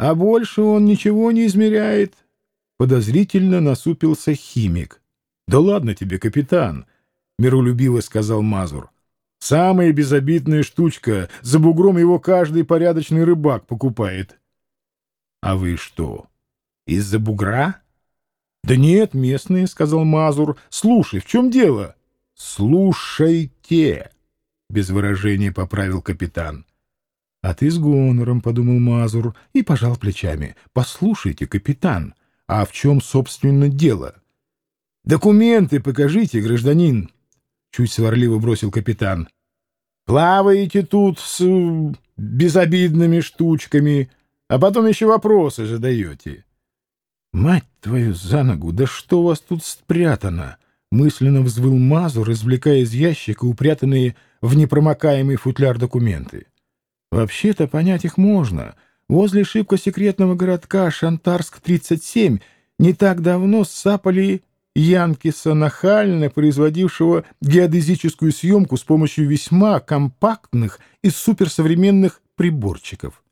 А больше он ничего не измеряет. Подозрительно насупился химик. «Да ладно тебе, капитан!» — миролюбиво сказал Мазур. «Самая безобидная штучка. За бугром его каждый порядочный рыбак покупает». «А вы что, из-за бугра?» «Да нет, местные», — сказал Мазур. «Слушай, в чем дело?» «Слушайте», — без выражения поправил капитан. «А ты с гонором», — подумал Мазур и пожал плечами. «Послушайте, капитан, а в чем, собственно, дело?» «Документы покажите, гражданин», — чуть сварливо бросил капитан. «Плаваете тут с безобидными штучками, а потом еще вопросы задаете». «Мать твою за ногу, да что у вас тут спрятано?» — мысленно взвыл Мазур, извлекая из ящика упрятанные в непромокаемый футляр документы. «Вообще-то понять их можно. Возле шибко секретного городка Шантарск-37 не так давно сапали Янкиса нахально производившего геодезическую съемку с помощью весьма компактных и суперсовременных приборчиков.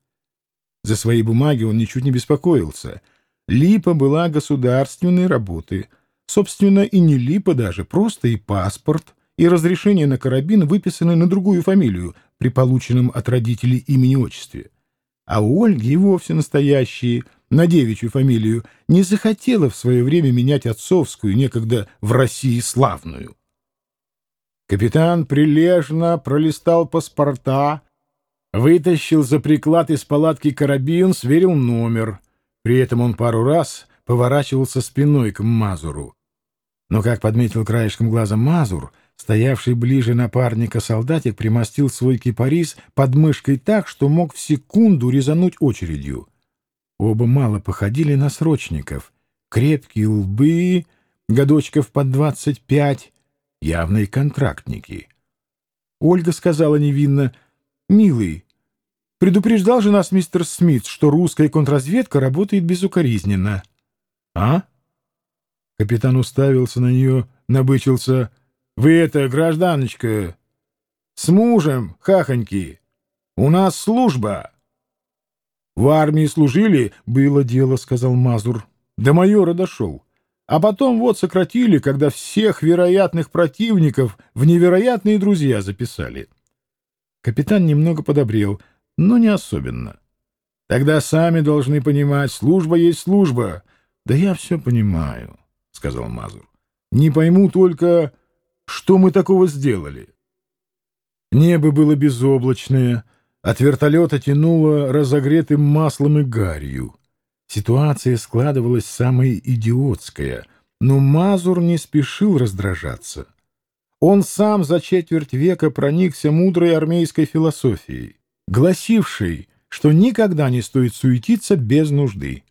За свои бумаги он ничуть не беспокоился — Липа была государственной работы. Собственно, и не липа даже, просто и паспорт, и разрешение на карабин выписаны на другую фамилию при полученном от родителей имени-отчестве. А у Ольги и вовсе настоящие, на девичью фамилию, не захотела в свое время менять отцовскую, некогда в России славную. Капитан прилежно пролистал паспорта, вытащил за приклад из палатки карабин, сверил номер — при этом он пару раз поворачивался спиной к Мазуру. Но, как подметил краешком глаза Мазур, стоявший ближе напарника солдатик примостил свой кипарис под мышкой так, что мог в секунду резануть очередью. Оба мало походили на срочников. Крепкие лбы, годочков под двадцать пять, явные контрактники. Ольга сказала невинно, «Милый, Предупреждал же нас мистер Смит, что русская контрразведка работает безукоризненно. — А? Капитан уставился на нее, набычился. — Вы это, гражданочка, с мужем, хахоньки. У нас служба. — В армии служили, было дело, — сказал Мазур. — До майора дошел. А потом вот сократили, когда всех вероятных противников в невероятные друзья записали. Капитан немного подобрел — но не особенно. Тогда сами должны понимать, служба есть служба. Да я все понимаю, — сказал Мазур. Не пойму только, что мы такого сделали. Небо было безоблачное, от вертолета тянуло разогретым маслом и гарью. Ситуация складывалась самая идиотская, но Мазур не спешил раздражаться. Он сам за четверть века проникся мудрой армейской философией гласивший, что никогда не стоит суетиться без нужды.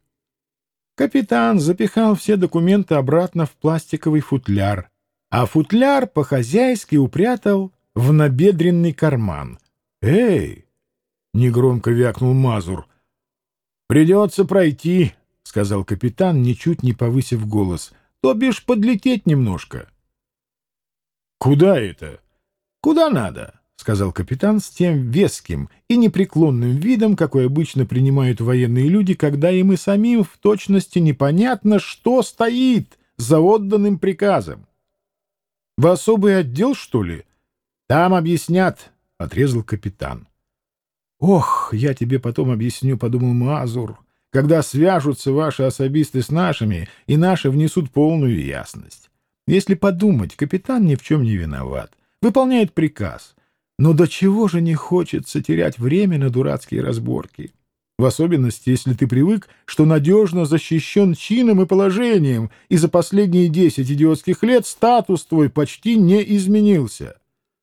Капитан запихал все документы обратно в пластиковый футляр, а футляр по-хозяйски упрятал в набедренный карман. «Эй!» — негромко вякнул Мазур. «Придется пройти», — сказал капитан, ничуть не повысив голос, — «то бишь подлететь немножко». «Куда это?» «Куда надо?» — сказал капитан с тем веским и непреклонным видом, какой обычно принимают военные люди, когда им и самим в точности непонятно, что стоит за отданным приказом. — В особый отдел, что ли? — Там объяснят, — отрезал капитан. — Ох, я тебе потом объясню, — подумал Мазур, — когда свяжутся ваши особисты с нашими, и наши внесут полную ясность. Если подумать, капитан ни в чем не виноват. Выполняет приказ — но до чего же не хочется терять время на дурацкие разборки? В особенности, если ты привык, что надежно защищен чином и положением, и за последние десять идиотских лет статус твой почти не изменился.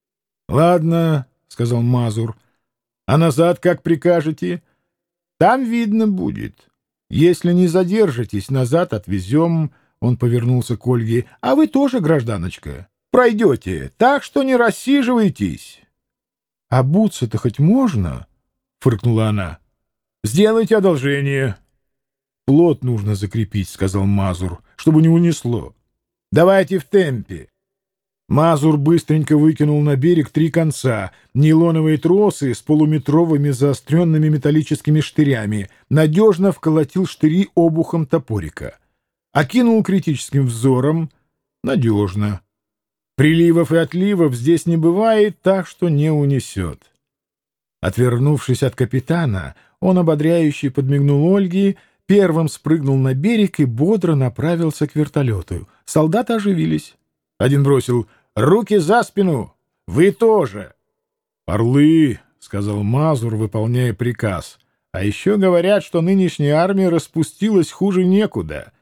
— Ладно, — сказал Мазур, — а назад как прикажете? — Там видно будет. Если не задержитесь, назад отвезем, — он повернулся к Ольге, — а вы тоже, гражданочка, пройдете, так что не рассиживайтесь. «А бутсы-то хоть можно?» — фыркнула она. «Сделайте одолжение». «Плот нужно закрепить», — сказал Мазур, — «чтобы не унесло. Давайте в темпе». Мазур быстренько выкинул на берег три конца, нейлоновые тросы с полуметровыми заостренными металлическими штырями, надежно вколотил штыри обухом топорика. Окинул критическим взором. Надежно. Приливов и отливов здесь не бывает, так что не унесет. Отвернувшись от капитана, он ободряюще подмигнул Ольге, первым спрыгнул на берег и бодро направился к вертолету. Солдаты оживились. Один бросил «Руки за спину! Вы тоже!» «Орлы!» — сказал Мазур, выполняя приказ. «А еще говорят, что нынешняя армия распустилась хуже некуда».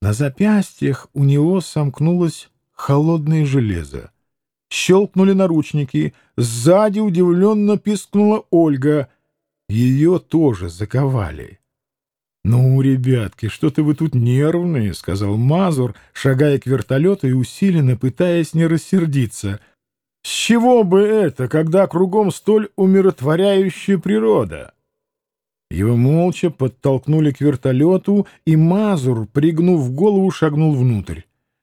На запястьях у него сомкнулось холодное железо. Щелкнули наручники. Сзади удивленно пискнула Ольга. Ее тоже заковали. «Ну, ребятки, что-то вы тут нервные», — сказал Мазур, шагая к вертолету и усиленно пытаясь не рассердиться. «С чего бы это, когда кругом столь умиротворяющая природа?» Его молча подтолкнули к вертолету, и Мазур, пригнув голову, шагнул внутрь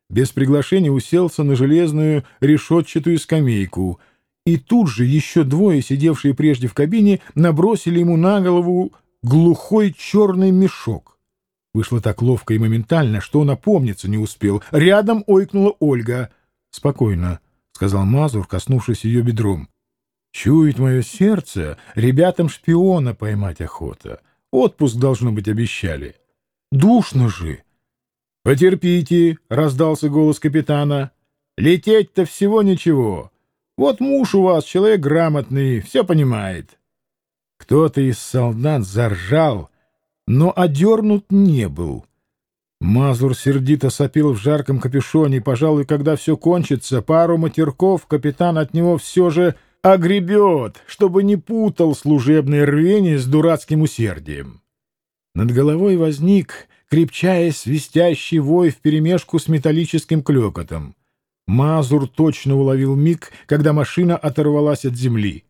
без приглашения уселся на железную решетчатую скамейку, и тут же еще двое, сидевшие прежде в кабине, набросили ему на голову глухой черный мешок. Вышло так ловко и моментально, что он опомниться не успел. Рядом ойкнула Ольга. «Спокойно», — сказал Мазур, коснувшись ее бедром. «Чует мое сердце, ребятам шпиона поймать охота. Отпуск, должно быть, обещали. Душно же!» «Потерпите», — раздался голос капитана. «Лететь-то всего ничего. Вот муж у вас, человек грамотный, все понимает». Кто-то из солдат заржал, но одернут не был. Мазур сердито сопил в жарком капюшоне, пожалуй, когда все кончится, пару матерков капитан от него все же огребет, чтобы не путал служебное рвение с дурацким усердием. Над головой возник крепчая свистящий вой вперемешку с металлическим клёкотом. Мазур точно уловил миг, когда машина оторвалась от земли.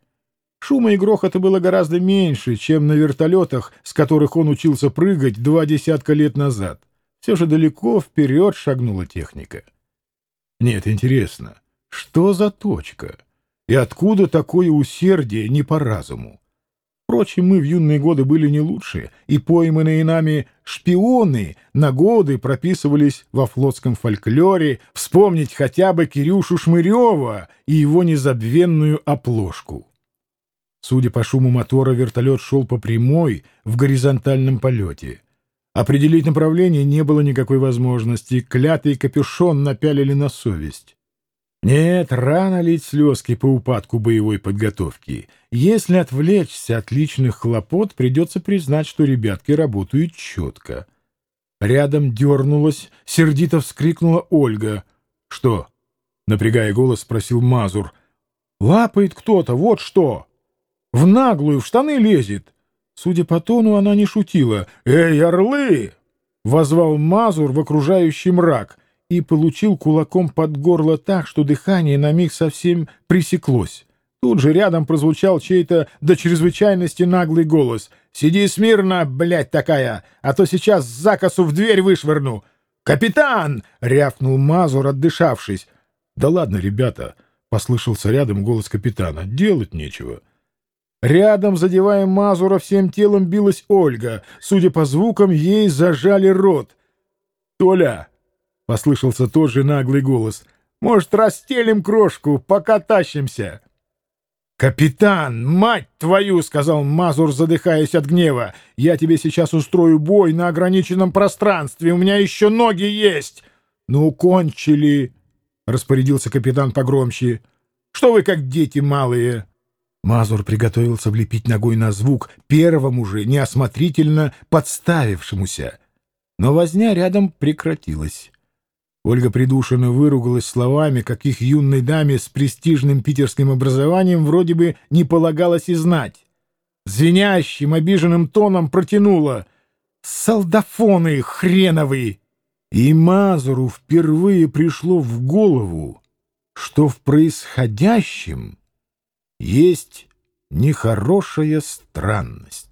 Шума и грохота было гораздо меньше, чем на вертолетах, с которых он учился прыгать два десятка лет назад. Все же далеко вперед шагнула техника. Нет, интересно, что за точка? И откуда такое усердие не по разуму? Впрочем, мы в юные годы были не лучше, и пойманные нами шпионы на годы прописывались во флотском фольклоре, вспомнить хотя бы Кирюшу Шмырева и его незабвенную оплошку. Судя по шуму мотора, вертолет шел по прямой в горизонтальном полете. Определить направление не было никакой возможности, клятый капюшон напялили на совесть. Нет, рано лить слезки по упадку боевой подготовки. Если отвлечься от личных хлопот, придется признать, что ребятки работают четко. Рядом дернулась, сердито вскрикнула Ольга. — Что? — напрягая голос, спросил Мазур. — Лапает кто-то, вот что! В наглую, в штаны лезет! Судя по тону, она не шутила. — Эй, орлы! — возвал Мазур в окружающий мрак — и получил кулаком под горло так, что дыхание на миг совсем пресеклось. Тут же рядом прозвучал чей-то до чрезвычайности наглый голос. «Сиди смирно, блядь такая, а то сейчас закосу в дверь вышвырну!» «Капитан!» — рявкнул Мазур, отдышавшись. «Да ладно, ребята!» — послышался рядом голос капитана. «Делать нечего». Рядом, задевая Мазура, всем телом билась Ольга. Судя по звукам, ей зажали рот. «Толя, — послышался тот же наглый голос. «Может, расстелим крошку, пока тащимся?» «Капитан, мать твою!» — сказал Мазур, задыхаясь от гнева. «Я тебе сейчас устрою бой на ограниченном пространстве. У меня еще ноги есть!» «Ну, кончили!» — распорядился капитан погромче. «Что вы как дети малые?» Мазур приготовился влепить ногой на звук первому же неосмотрительно подставившемуся. Но возня рядом прекратилась. Ольга придушенно выругалась словами, каких юной даме с престижным питерским образованием вроде бы не полагалось и знать. Звенящим, обиженным тоном протянула «Солдафоны хреновые!» И Мазуру впервые пришло в голову, что в происходящем есть нехорошая странность.